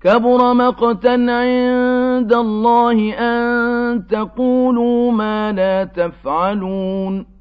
كبر مقتا عند الله أن تقولوا ما لا تفعلون